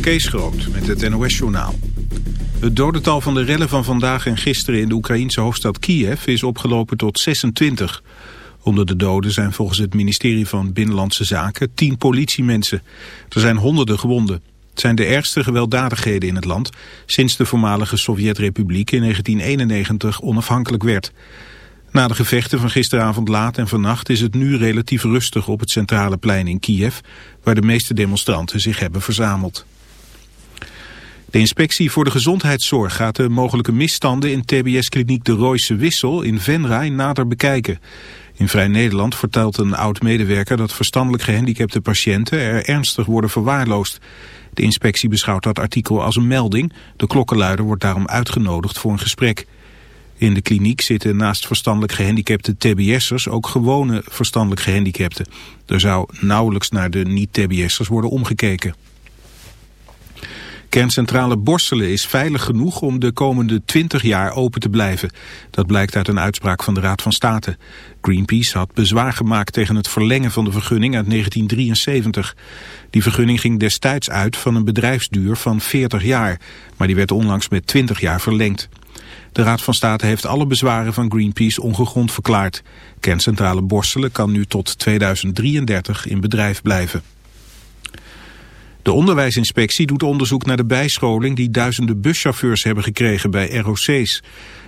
Kees Groot met het NOS-journaal. Het dodental van de rellen van vandaag en gisteren in de Oekraïense hoofdstad Kiev is opgelopen tot 26. Onder de doden zijn volgens het ministerie van Binnenlandse Zaken 10 politiemensen. Er zijn honderden gewonden. Het zijn de ergste gewelddadigheden in het land sinds de voormalige Sovjet-Republiek in 1991 onafhankelijk werd. Na de gevechten van gisteravond laat en vannacht is het nu relatief rustig op het centrale plein in Kiev, waar de meeste demonstranten zich hebben verzameld. De inspectie voor de gezondheidszorg gaat de mogelijke misstanden in TBS-kliniek De Royse Wissel in Venray nader bekijken. In Vrij Nederland vertelt een oud-medewerker dat verstandelijk gehandicapte patiënten er ernstig worden verwaarloosd. De inspectie beschouwt dat artikel als een melding. De klokkenluider wordt daarom uitgenodigd voor een gesprek. In de kliniek zitten naast verstandelijk gehandicapte TBS'ers ook gewone verstandelijk gehandicapten. Er zou nauwelijks naar de niet-TBS'ers worden omgekeken. Kerncentrale Borselen is veilig genoeg om de komende 20 jaar open te blijven. Dat blijkt uit een uitspraak van de Raad van State. Greenpeace had bezwaar gemaakt tegen het verlengen van de vergunning uit 1973. Die vergunning ging destijds uit van een bedrijfsduur van 40 jaar, maar die werd onlangs met 20 jaar verlengd. De Raad van State heeft alle bezwaren van Greenpeace ongegrond verklaard. Kerncentrale Borselen kan nu tot 2033 in bedrijf blijven. De onderwijsinspectie doet onderzoek naar de bijscholing die duizenden buschauffeurs hebben gekregen bij ROC's.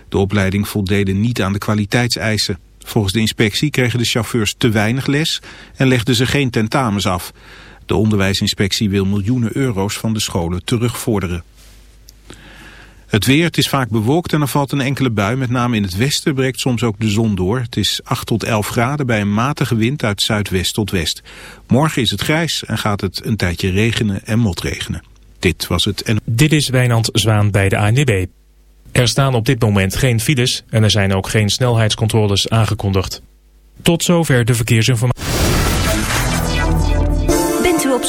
De opleiding voldeden niet aan de kwaliteitseisen. Volgens de inspectie kregen de chauffeurs te weinig les en legden ze geen tentamens af. De onderwijsinspectie wil miljoenen euro's van de scholen terugvorderen. Het weer, het is vaak bewolkt en er valt een enkele bui. Met name in het westen breekt soms ook de zon door. Het is 8 tot 11 graden bij een matige wind uit zuidwest tot west. Morgen is het grijs en gaat het een tijdje regenen en motregenen. Dit was het. En... Dit is Wijnand Zwaan bij de ANWB. Er staan op dit moment geen files en er zijn ook geen snelheidscontroles aangekondigd. Tot zover de verkeersinformatie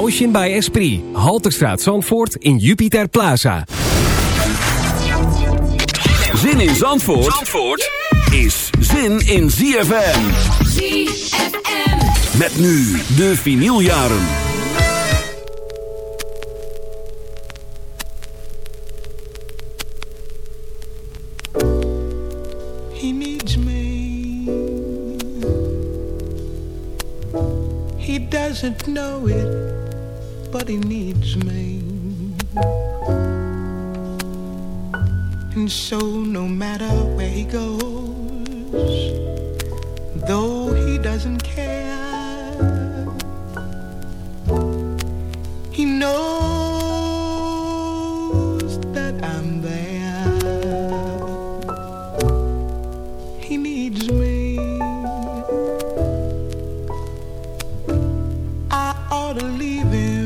Motion by Esprit. Halterstraat Zandvoort in Jupiter Plaza. Zin in Zandvoort, Zandvoort is zin in ZFM. ZFM. Met nu de vinyljaren. jaren. He needs me. He doesn't know it, but he needs me. And so no matter where he goes, though he doesn't care, he knows that I'm there. He needs me. I ought to leave him,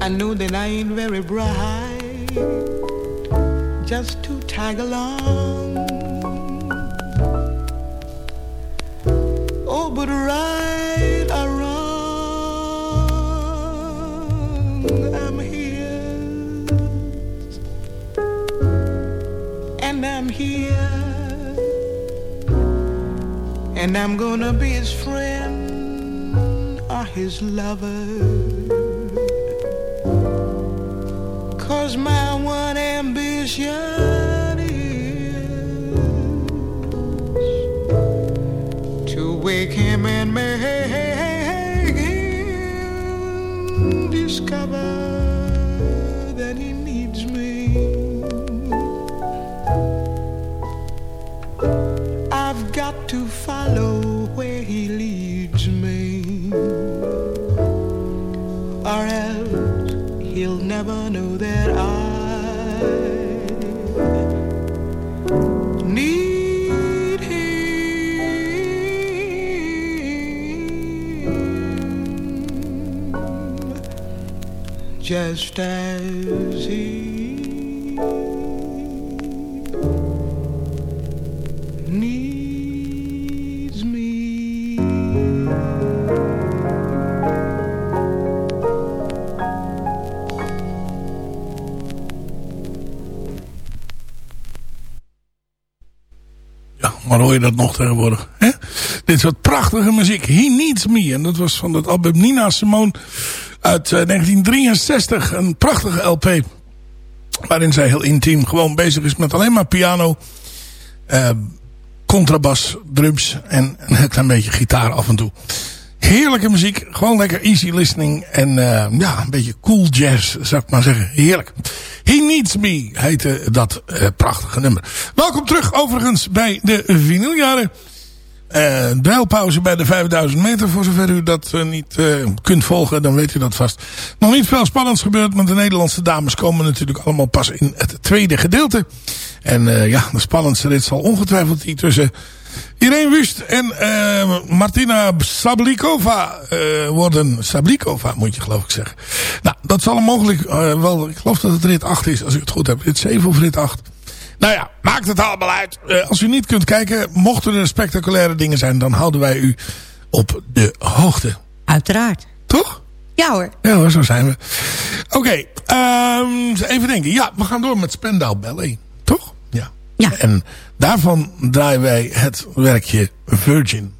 I know that I ain't very bright, just to tag along. Oh, but right or wrong, I'm here, and I'm here, and I'm gonna be his friend or his lover. Cause my one ambition is to wake him and make him discover he leads me, or else he'll never know that I need him. Just as he dat nog tegenwoordig? Hè? Dit soort prachtige muziek. He Needs Me. En dat was van het album Nina Simone uit eh, 1963. Een prachtige LP. Waarin zij heel intiem gewoon bezig is met alleen maar piano. eh, contrabas, drums en een klein beetje gitaar af en toe. Heerlijke muziek. Gewoon lekker easy listening. En eh, ja, een beetje cool jazz, zou ik maar zeggen. Heerlijk. He Needs Me heette dat eh, prachtige nummer. Welkom terug overigens bij de vinyljaren. Duilpauze bij de 5000 meter. Voor zover u dat niet kunt volgen, dan weet u dat vast. Nog niet veel spannends gebeurd. Want de Nederlandse dames komen natuurlijk allemaal pas in het tweede gedeelte. En ja, de spannendste rit zal ongetwijfeld die tussen Irene Wust en eh, Martina Sablikova eh, worden. Sablikova moet je geloof ik zeggen. Nou, dat zal mogelijk eh, wel, ik geloof dat het rit 8 is als ik het goed heb. Rit 7 of rit 8. Nou ja, maakt het allemaal uit. Als u niet kunt kijken, mochten er spectaculaire dingen zijn, dan houden wij u op de hoogte. Uiteraard. Toch? Ja hoor. Ja hoor, zo zijn we. Oké, ehm, even denken. Ja, we gaan door met Spendau Ballet. Toch? Ja. En daarvan draaien wij het werkje Virgin.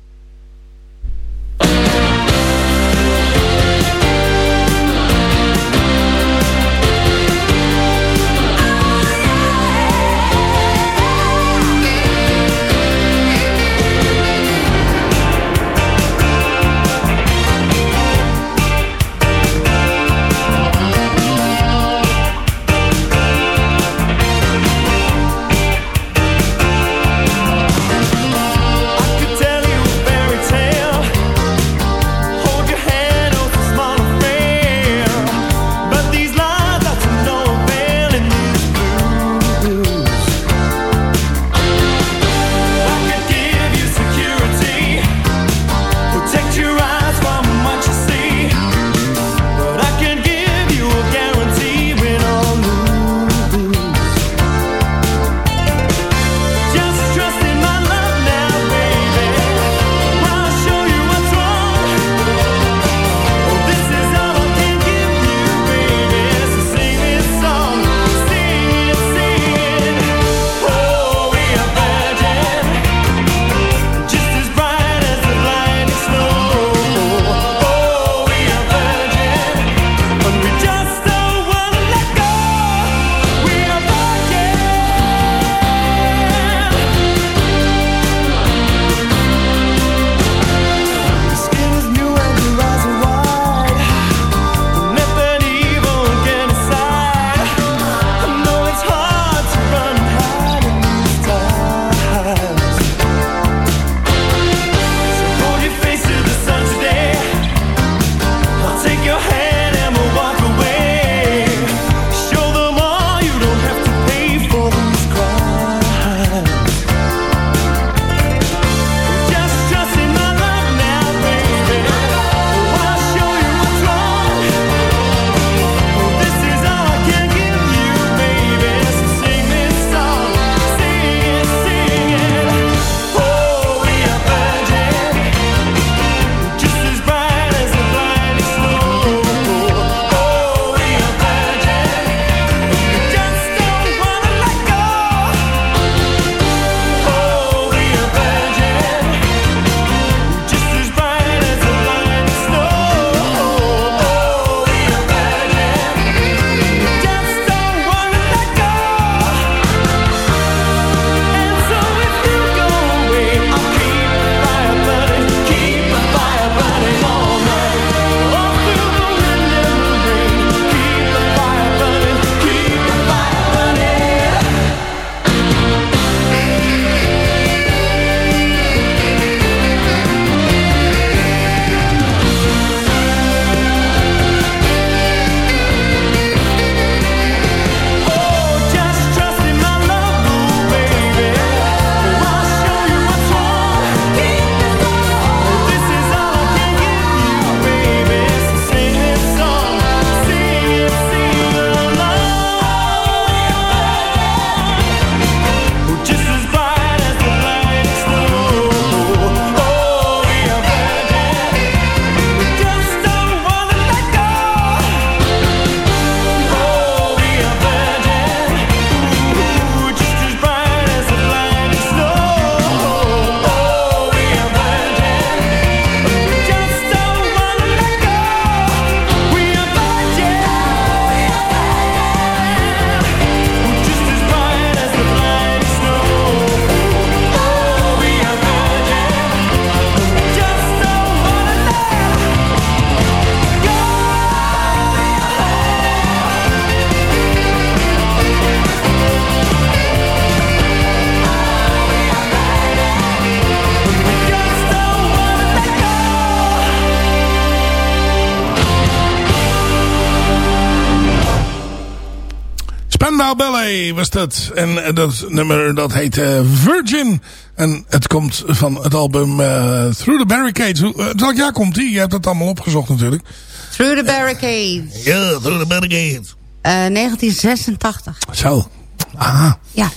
Dat. En eh, dat nummer dat heet eh, Virgin. En het komt van het album eh, Through the Barricades. Hoe- uh, welk jaar komt die? Je hebt het allemaal opgezocht natuurlijk. Through the Barricades. Ja, Through the Barricades. Eh, 1986. Zo. Aha. Ja.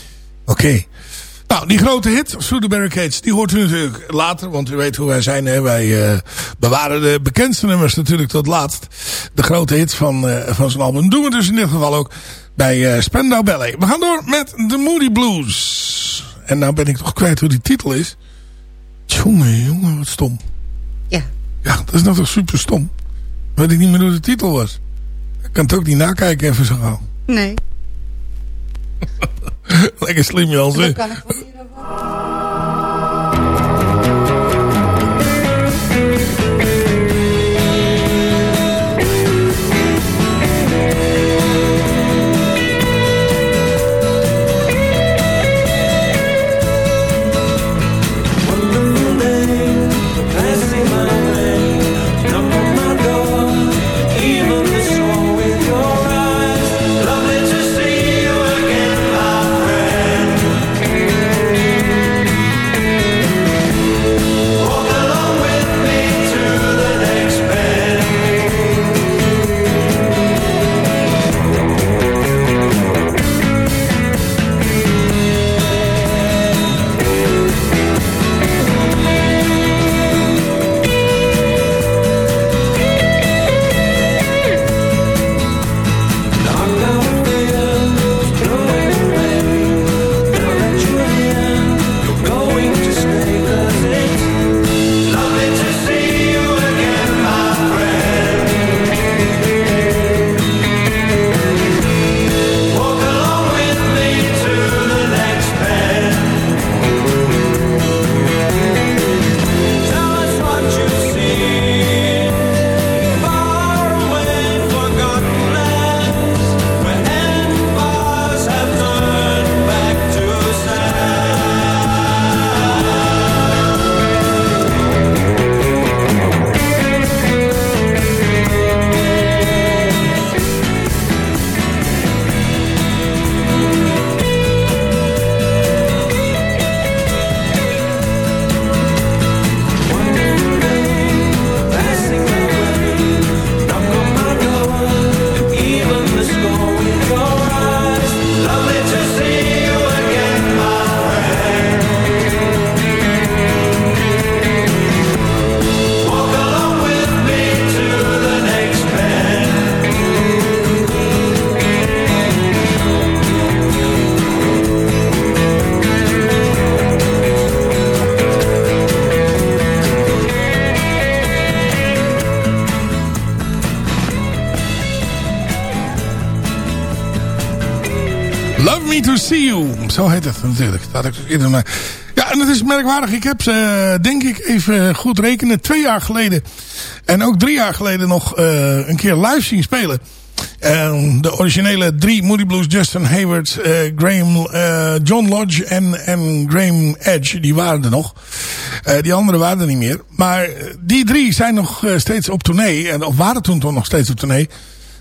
Oké. Nou, die grote hit, Through the Barricades, die hoort u natuurlijk later. Want u weet hoe wij zijn. Hè? Wij eh, bewaren de bekendste nummers natuurlijk tot laatst. De grote hits van, eh, van zijn album doen we dus in dit geval ook bij eh Spandau Ballet. We gaan door met The Moody Blues. En nou ben ik toch kwijt hoe die titel is. Jongen, jongen, wat stom. Ja. Ja, dat is nou toch super stom. Weet ik niet meer hoe de titel was. Ik kan het ook niet nakijken even zo gauw. Nee. Lekker slim Jans, hè? Dat kan ik wel Ja, en het is merkwaardig. Ik heb ze, eh, denk ik, even goed rekenen. Twee jaar geleden. En ook drie jaar geleden nog eh, een keer live zien spelen. En de originele drie Moody Blues, Justin Hayward, eh, Graham, John Lodge en, en Graham Edge, die waren er nog. Die anderen waren er niet meer. Maar die drie zijn nog steeds op tournee. En, of waren toen toch nog steeds op tournee.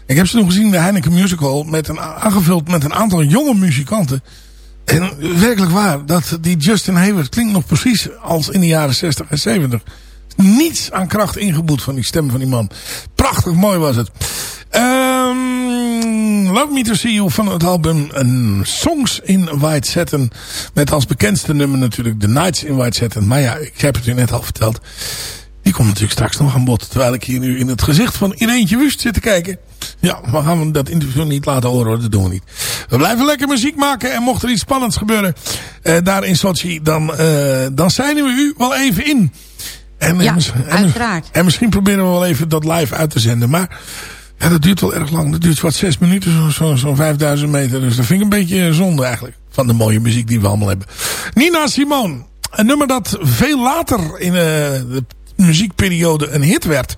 Ik heb ze toen gezien in de Heineken Musical. Met een, aangevuld met een aantal jonge muzikanten. En werkelijk waar, dat die Justin Hayward klinkt nog precies als in de jaren 60 en 70. Niets aan kracht ingeboet van die stem van die man. Prachtig mooi was het. Ehm, Love Me To See You van het album Songs in White Satin. Met als bekendste nummer natuurlijk The Nights in White Satin. Maar ja, ik heb het u net al verteld. Die komt natuurlijk straks nog aan bod. Terwijl ik hier nu in het gezicht van Ireentje Wust zit te kijken. Ja, maar gaan we dat interview niet laten horen. Dat doen we niet. We blijven lekker muziek maken. En mocht er iets spannends gebeuren eh, daar in Sochi. Dan, eh, dan zijn we u wel even in. En, Ja, en uiteraard. En misschien proberen we wel even dat live uit te zenden. Maar ja, dat duurt wel erg lang. Dat duurt wat zes minuten. Zo'n zo, zo'n 5000 meter. Dus dat vind ik een beetje zonde eigenlijk. Van de mooie muziek die we allemaal hebben. Nina Simone. Een nummer dat veel later in eh, de muziekperiode een hit werd.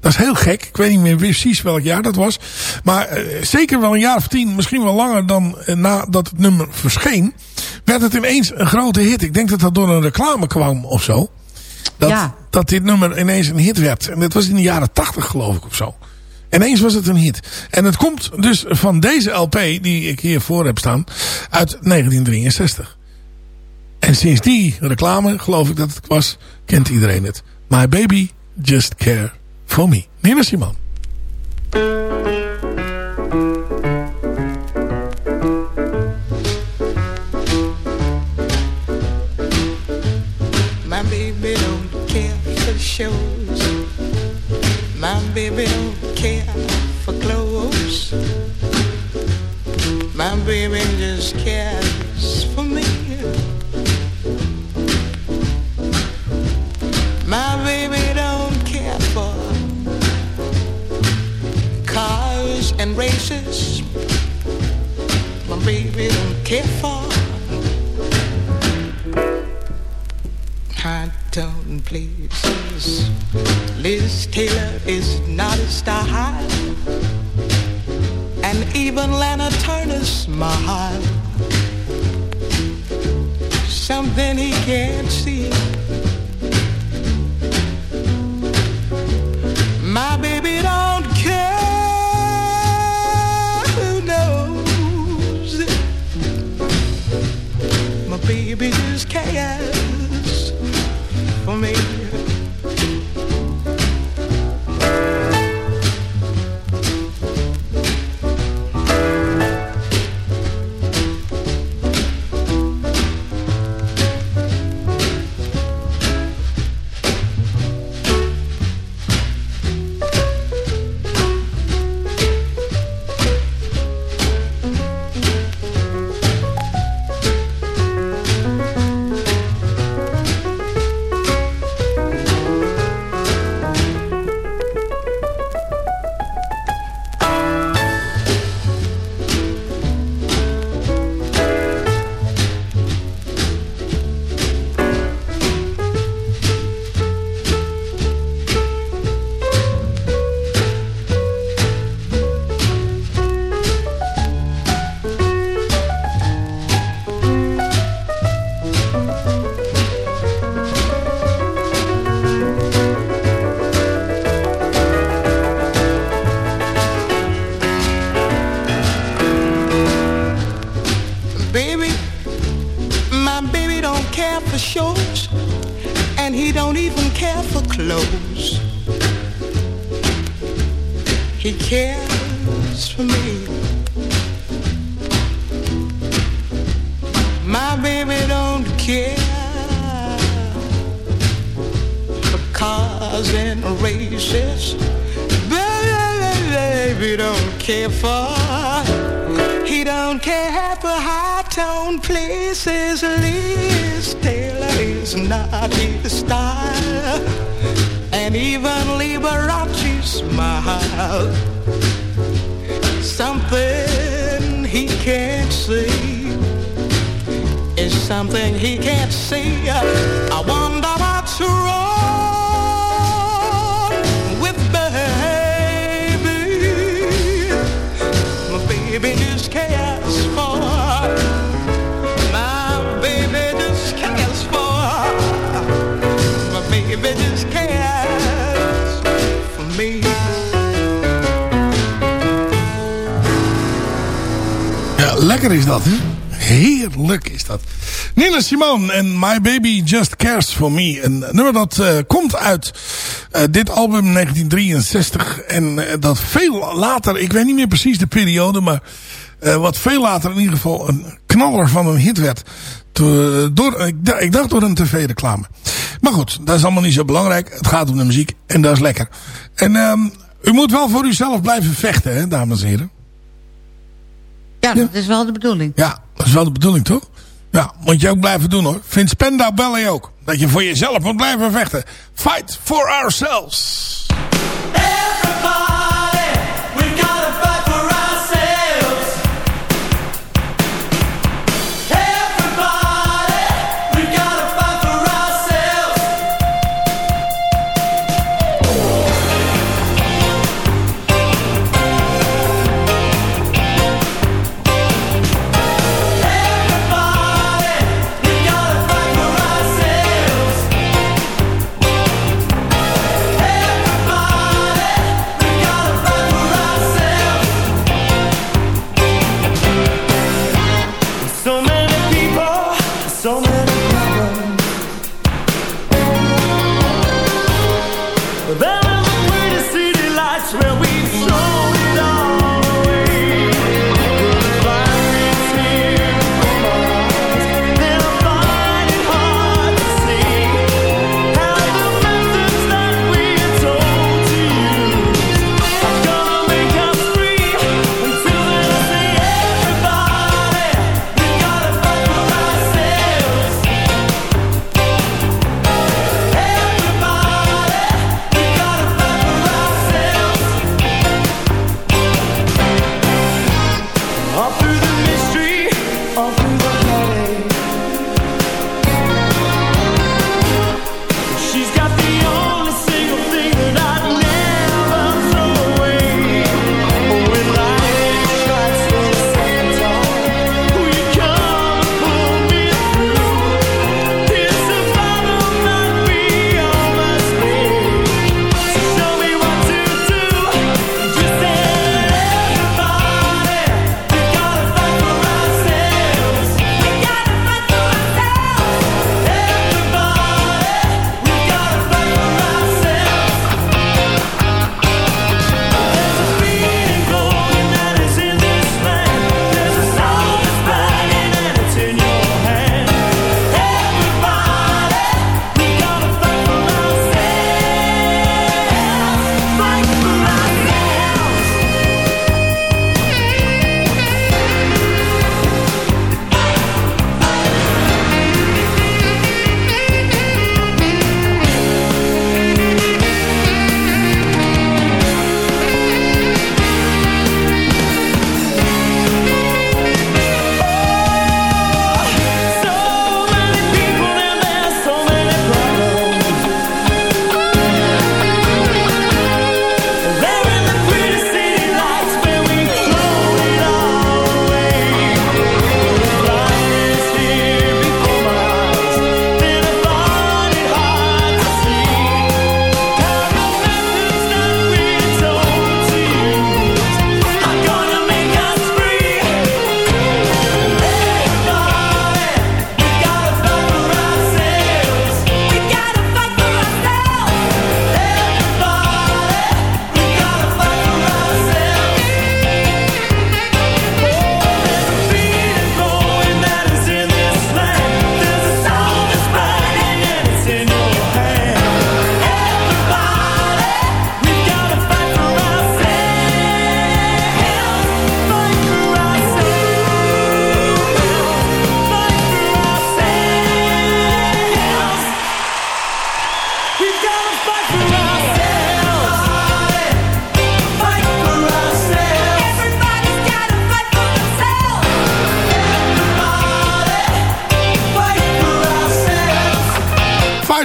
Dat is heel gek. Ik weet niet meer precies welk jaar dat was. Maar eh, zeker wel een jaar of tien, misschien wel langer dan eh, nadat het nummer verscheen. Werd het ineens een grote hit. Ik denk dat dat door een reclame kwam of zo. Dat, Ja. dat dit nummer ineens een hit werd. En dat was in de jaren tachtig geloof ik of zo. Ineens was het een hit. En het komt dus van deze LP die ik hier voor heb staan uit 1963. En sinds die reclame, geloof ik dat het was, kent iedereen het. My baby just care for me. Nina Simone. My baby don't care for shows. My baby don't care for clothes. My baby just cares and races. My baby don't care for high tone places. Liz Taylor is not a style, and even Lana Turner's smile. Something he can't see. My baby don't baby just don't care for shows, and he don't even care for clothes. He cares for me. My baby don't care for cars and races. Baby don't care for. He don't care for high tone places. Liz Taylor is not his style, and even Liberace smile. Something he can't see is something he can't see. I wonder lekker is dat, hè? Heerlijk is dat. Nina Simone en My Baby Just Cares For Me. Een nummer dat eh, komt uit eh, dit album 1963. En eh, dat veel later, ik weet niet meer precies de periode, maar wat veel later in ieder geval een knaller van een hit werd. Door, ik dacht door een tv-reclame. Maar goed, dat is allemaal niet zo belangrijk. Het gaat om de muziek en dat is lekker. En ehm, u moet wel voor uzelf blijven vechten, hè, dames en heren. Ja, dat is wel de bedoeling. Ja, dat is wel de bedoeling, toch? Ja, moet je ook blijven doen, hoor. Vindt Spenda Ballet ook. Dat je voor jezelf moet blijven vechten. Fight for ourselves.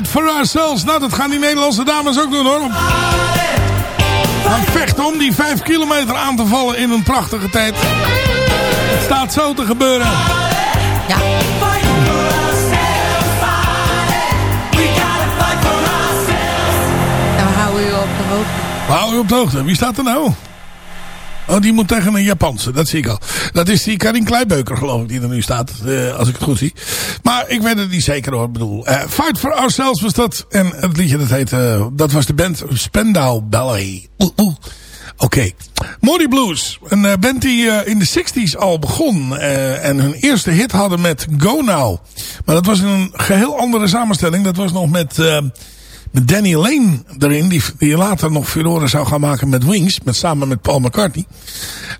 For ourselves. Nou, dat gaan die Nederlandse dames ook doen hoor. Gaan vechten om die 5 kilometer aan te vallen in een prachtige tijd. Het staat zo te gebeuren. Ja. En we houden u op de hoogte. We houden u op de hoogte. Wie staat er nou? Oh, die moet tegen een Japanse. Dat zie ik al. Dat is die Karin Kleibeuker, geloof ik, die er nu staat. eh, als ik het goed zie. Maar ik weet het niet zeker hoor. Ik bedoel, eh, Fight for Ourselves was dat. En het liedje dat heet, eh, dat was de band Spendau Ballet. Oeh. Oké. Moody Blues. Een band die in de 60s al begon. en hun eerste hit hadden met Go Now. Maar dat was in een geheel andere samenstelling. Dat was nog met... met Danny Lane erin, die, die later nog furoren zou gaan maken met Wings, met, samen met Paul McCartney.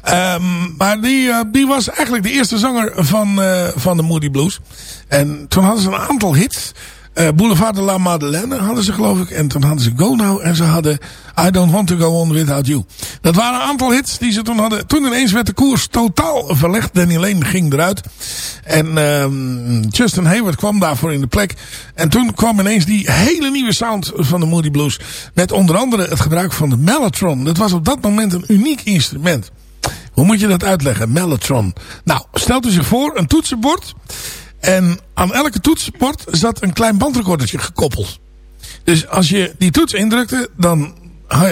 Ehm, maar die, eh, die was eigenlijk de eerste zanger van, eh, van de Moody Blues. En toen hadden ze een aantal hits. Eh, Boulevard de la Madeleine hadden ze geloof ik. En toen hadden ze Go Now en ze hadden I Don't Want To Go On Without You. Dat waren een aantal hits die ze toen hadden. Toen ineens werd de koers totaal verlegd. Danny Lane ging eruit. En ehm, Justin Hayward kwam daarvoor in de plek. En toen kwam ineens die hele nieuwe sound van de Moody Blues. Met onder andere het gebruik van de Mellotron. Dat was op dat moment een uniek instrument. Hoe moet je dat uitleggen? Mellotron. Nou, stelt u zich voor een toetsenbord. En aan elke toetsenbord zat een klein bandrecordertje gekoppeld. Dus als je die toets indrukte, dan,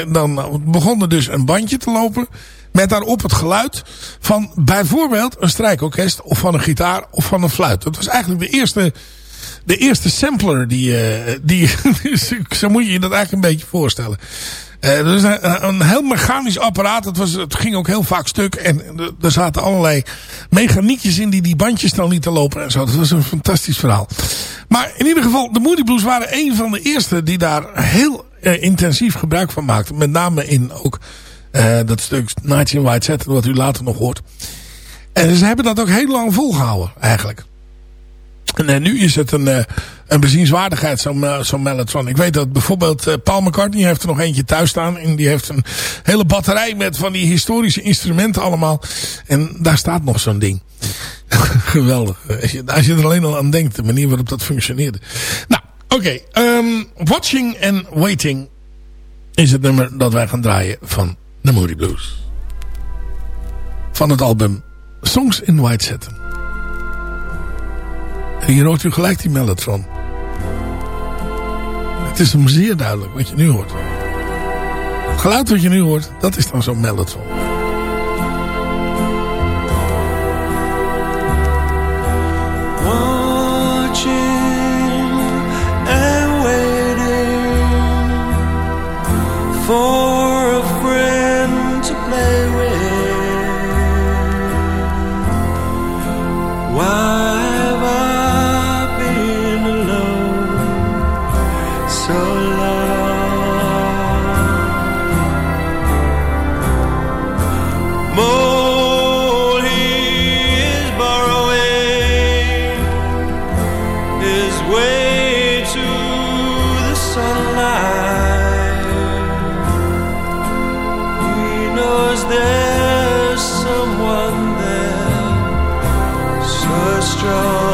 dan begon er dus een bandje te lopen. Met daarop het geluid van bijvoorbeeld een strijkorkest of van een gitaar of van een fluit. Dat was eigenlijk de eerste, de eerste sampler die, eh, die zo moet je je dat eigenlijk een beetje voorstellen. Eh, dat is een, heel mechanisch apparaat. Het, was, het ging ook heel vaak stuk. En er- zaten allerlei mechaniekjes in die die bandjes dan lieten lopen en zo. Dat was een fantastisch verhaal. Maar in ieder geval, de Moody Blues waren een van de eerste die daar heel eh, intensief gebruik van maakten. Met name in ook eh, dat stuk Nights in White Satin, wat u later nog hoort. En ze hebben dat ook heel lang volgehouden, eigenlijk. En eh, nu is het een, eh, een bezienswaardigheid, zo'n eh, zo'n Mellotron. Ik weet dat bijvoorbeeld Paul McCartney heeft er nog eentje thuis staan. En die heeft een hele batterij met van die historische instrumenten allemaal. En daar staat nog zo'n ding. Geweldig. Als je, er alleen al aan denkt, de manier waarop dat functioneerde. Nou, oké. ehm, watching and Waiting is het nummer dat wij gaan draaien van The Moody Blues. Van het album Songs in White Satin. En hier hoort u gelijk die mellotron. Het is hem zeer duidelijk wat je nu hoort. Het geluid wat je nu hoort, dat is dan zo'n mellotron. watching and waiting for show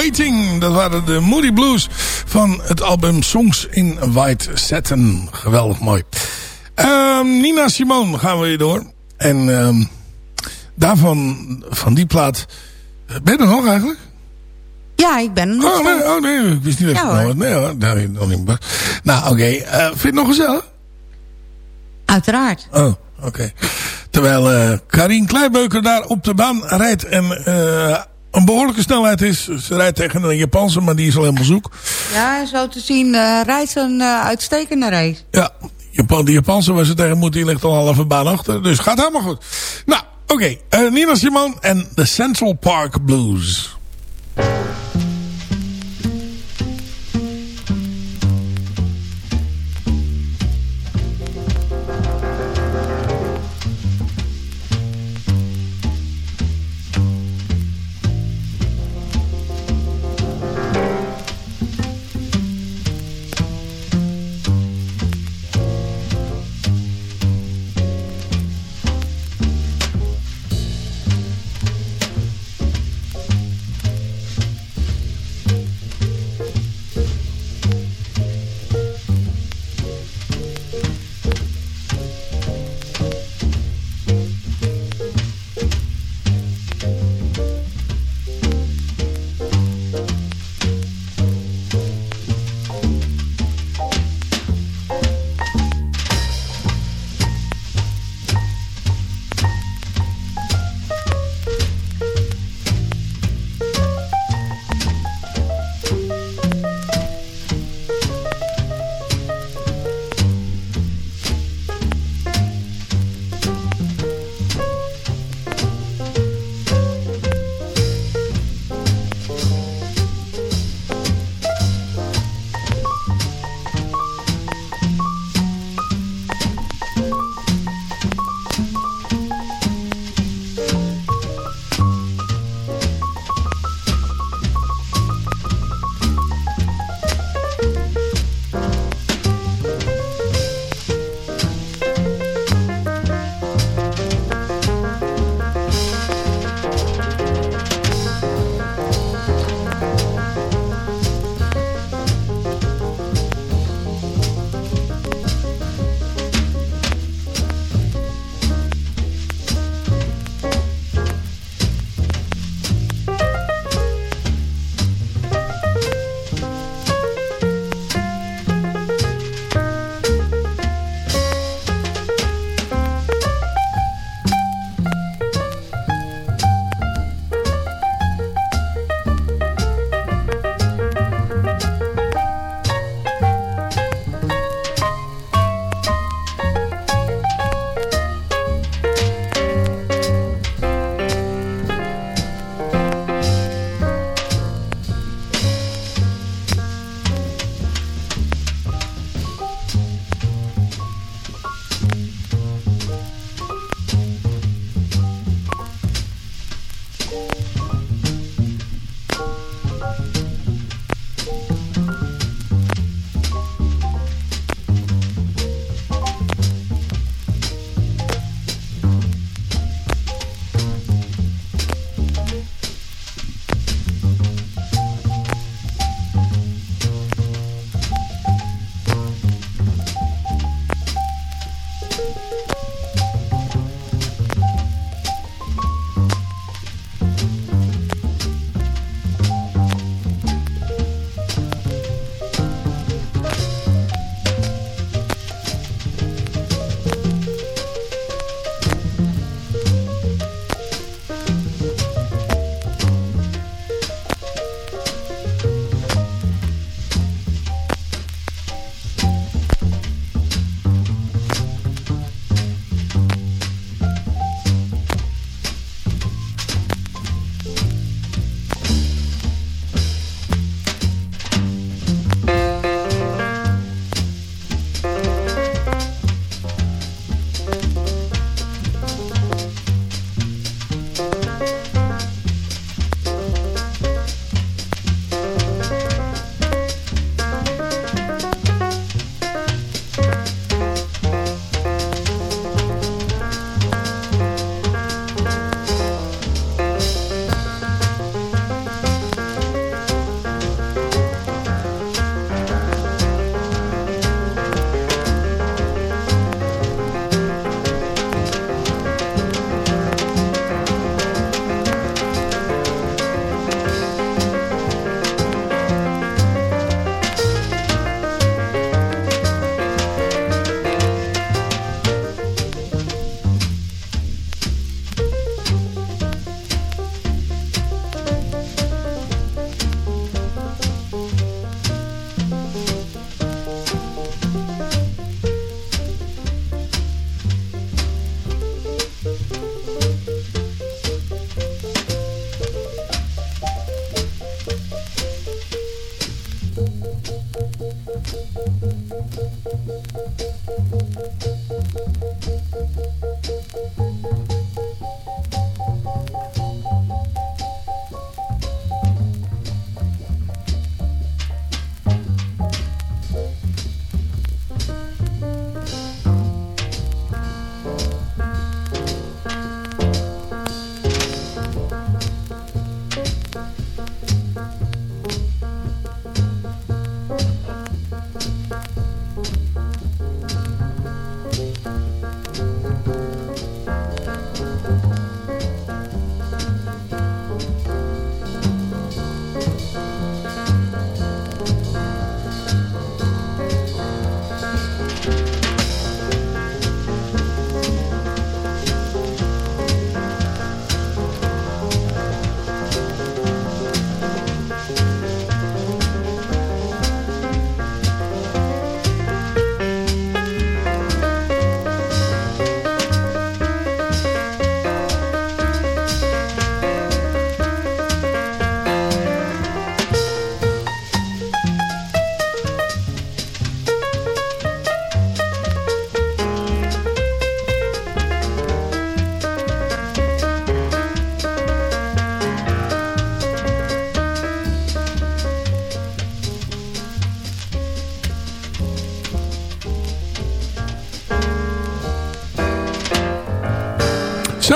Waiting. Dat waren de Moody Blues van het album Songs in White Satin. Geweldig mooi. Ehm, Nina Simone gaan we weer door. En ehm, daarvan, van die plaat... Ben je er nog eigenlijk? Ja, ik ben nog Oh nee, oh nee, ik wist niet dat Ja, je hoor. Nee hoor, nee, nog niet. Nou oké, Eh, vind je het nog gezellig? Uiteraard. Oh, oké. Terwijl eh Karien Kleibeuker daar op de baan rijdt en eh, een behoorlijke snelheid is. Ze rijdt tegen een Japanse, maar die is al helemaal zoek. Ja, zo te zien eh, rijdt ze een eh, uitstekende race. Ja, Japan, die Japanse waar ze tegen moet, die ligt al half een baan achter. Dus gaat helemaal goed. Nou, oké. eh, Nina Simone en de Central Park Blues.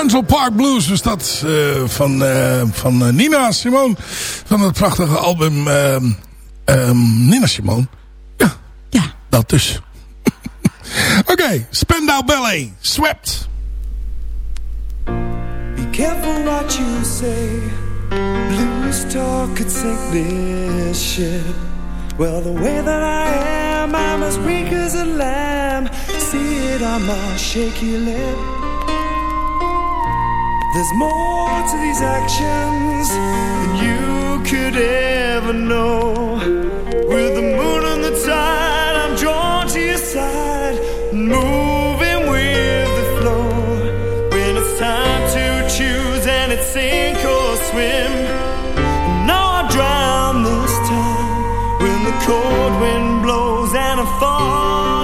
Central Park Blues was dat eh, van, eh, van eh, Nina Simone. Van het prachtige album ehm, ehm, Nina Simone. Ja, ja. dat dus. Oké, Spandau Ballet, Swept. Be careful what you say. Blues talk could sink this ship. Well, the way that I am, I'm as weak as a lamb. See it on my shaky lip. There's more to these actions than you could ever know. With the moon and the tide, I'm drawn to your side, moving with the flow. When it's time to choose and it's sink or swim. No, I drown this time when the cold wind blows and I'm falling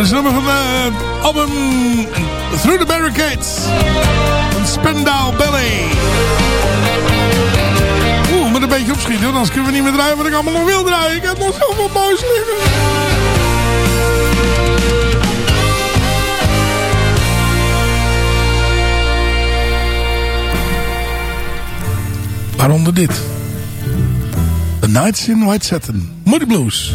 Dat is nummer van de album Through the Barricades. Van Spendal Belly. Oeh, moet een beetje opschieten, hoor. anders kunnen we niet meer draaien wat ik allemaal nog wil draaien. Ik heb nog zoveel boos liggen. Waaronder dit. The Nights in White Satin. Moody Blues.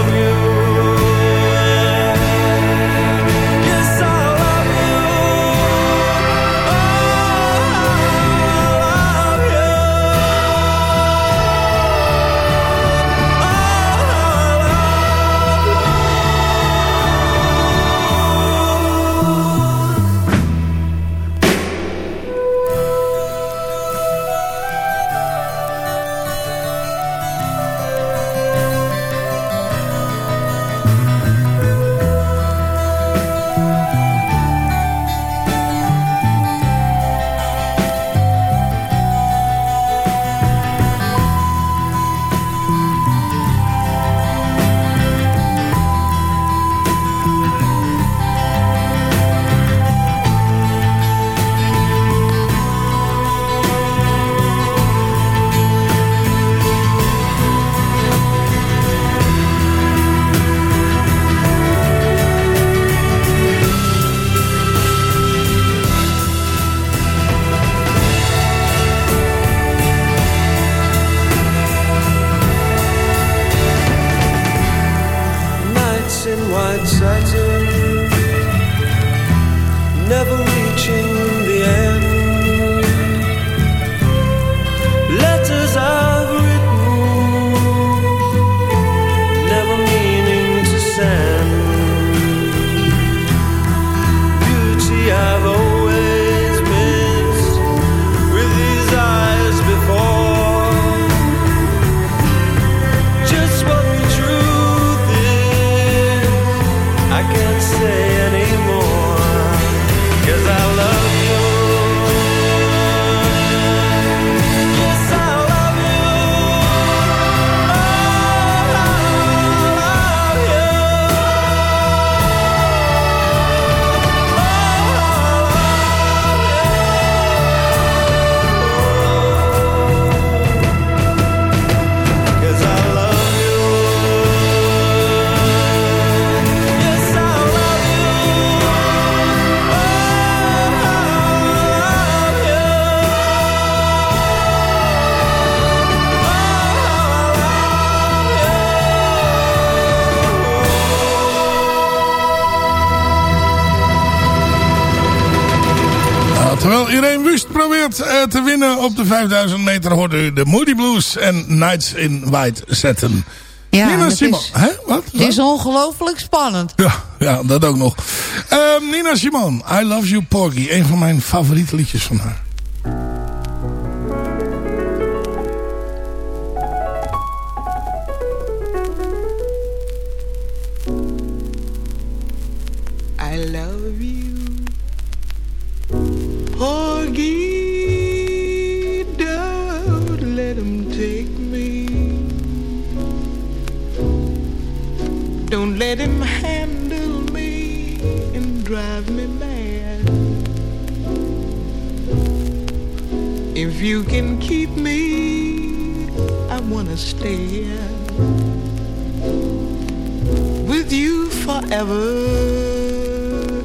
te winnen op de 5000 meter... hoorde u de Moody Blues en Nights in White zetten. Ja, Nina Simon. Hè? Wat? Het is ongelooflijk spannend. Ja, ja, dat ook nog. Ehm, Nina Simone, I Love You Porgy. Een van mijn favoriete liedjes van haar. Forever,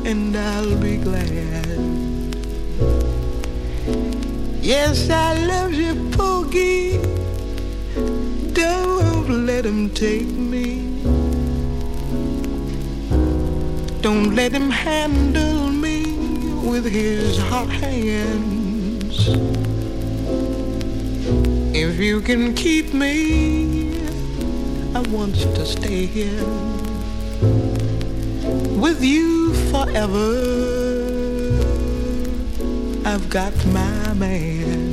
and I'll be glad. Yes, I love you, Poogie. Don't let him take me. Don't let him handle me with his hot hands. If you can keep me, I want to stay here with you forever. I've got my man.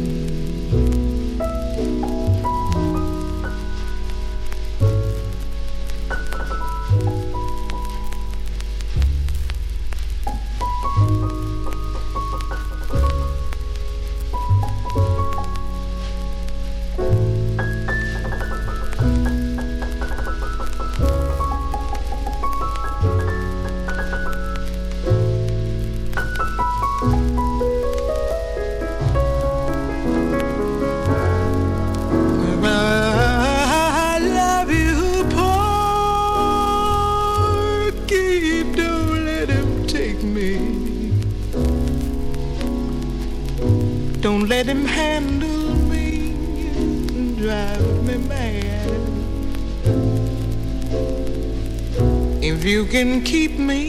Can keep me,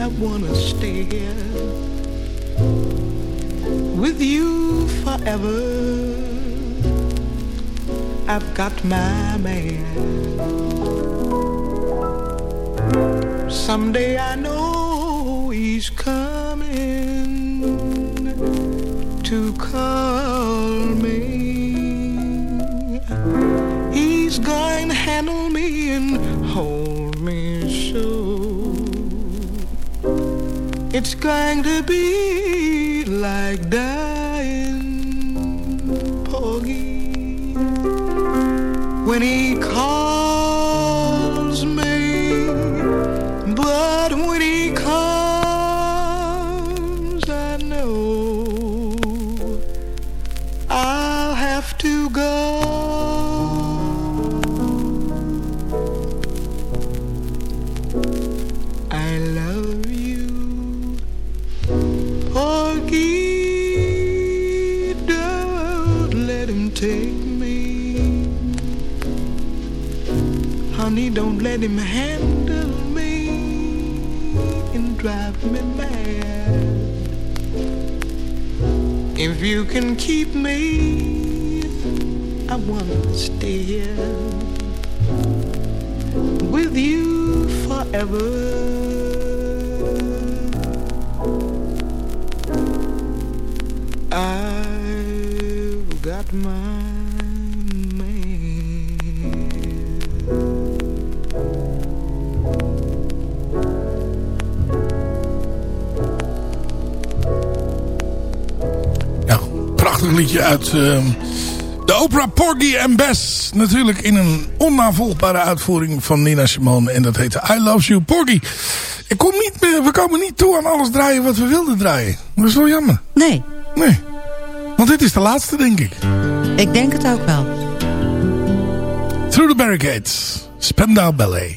I wanna stay here with you forever. I've got my man. Someday I know he's coming to call me. He's going to handle me and It's going to be like dying, Porgy. When he calls let him handle me and drive me mad. If you can keep me, I want to stay here with you forever. Uit ehm, de opera Porgy and Bess. Natuurlijk in een onnavolgbare uitvoering van Nina Simone. En dat heette I Love You Porgy. Ik kom niet meer, we komen niet toe aan alles draaien wat we wilden draaien. Dat is wel jammer. Nee. Nee. Want dit is de laatste, denk ik. Ik denk het ook wel. Through the Barricades. Spandau Ballet.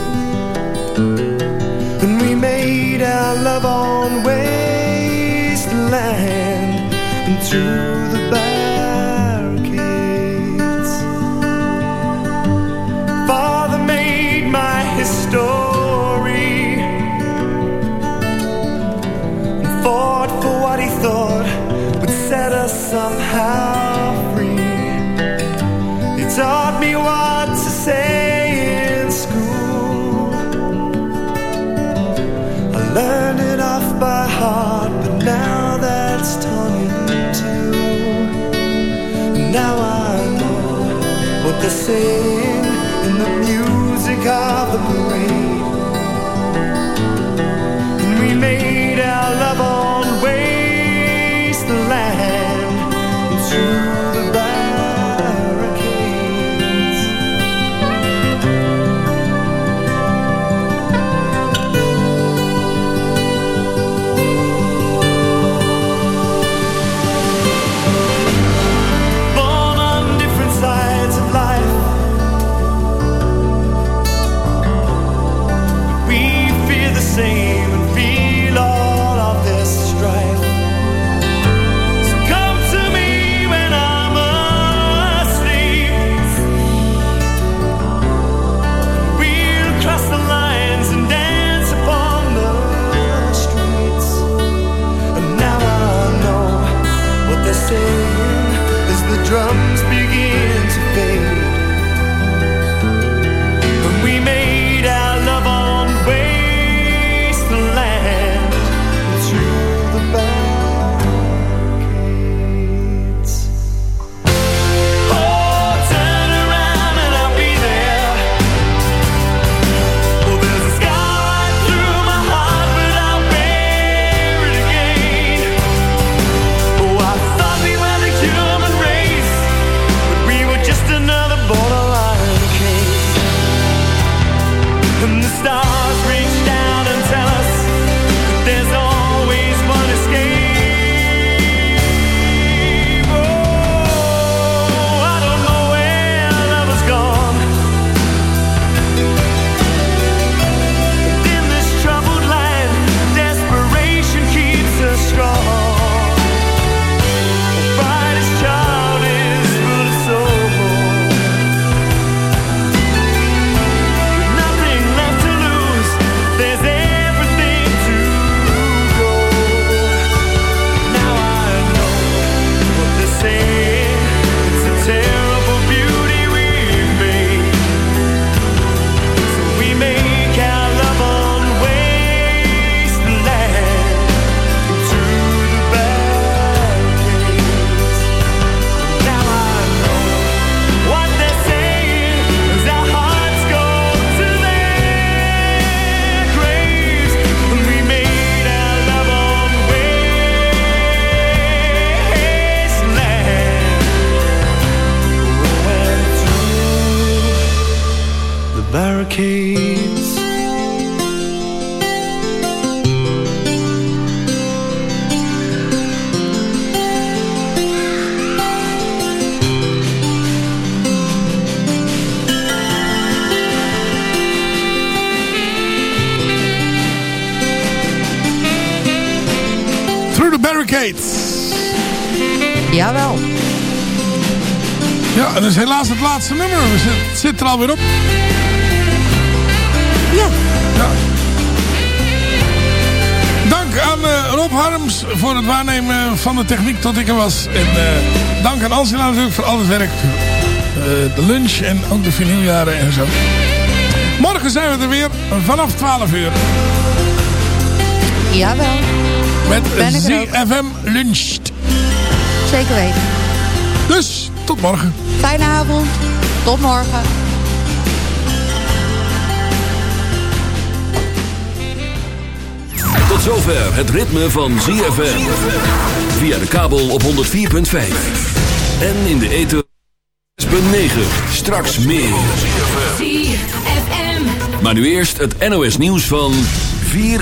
the same. laatste nummer. we zit er alweer op. Ja. Dank aan eh, Rob Harms voor het waarnemen van de techniek tot ik er was. En eh, dank aan Angela natuurlijk voor al het werk. Eh, de lunch en ook de vinyljaren en zo. Morgen zijn we er weer vanaf 12 uur. Jawel. Met ZFM Luncht. Zeker weten. Dus, tot morgen. Fijne avond. Tot morgen. Tot zover het ritme van ZFM. Via de kabel op 104.5. En in de ether 6.9. Straks meer. Maar nu eerst het NOS nieuws van 4